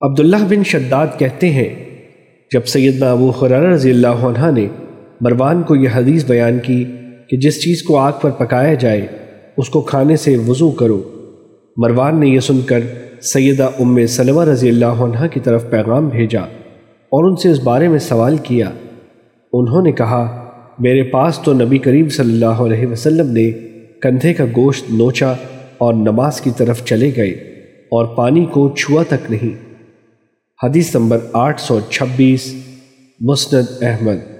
عبداللہ بن شداد کہتے ہیں، جب سیدنا ابو خرار رضی اللہ عنہ نے مروان کو یہ حدیث بیان کی کہ جس چیز کو آگ پر پکایا جائے، اس کو کھانے سے وضو کرو۔ مروان نے یہ سن کر سیدہ ام سلمہ رضی اللہ عنہ کی طرف پیغام بھیجا اور ان سے اس بارے میں سوال کیا۔ انہوں نے کہا، میرے پاس تو نبی کریم صلی اللہ علیہ وسلم نے کندھے کا گوشت نوچا اور نماز کی طرف چلے گئے اور پانی کو چھوا تک نہیں۔ حدیث نمبر آٹھ سو چھبیس مسند احمد۔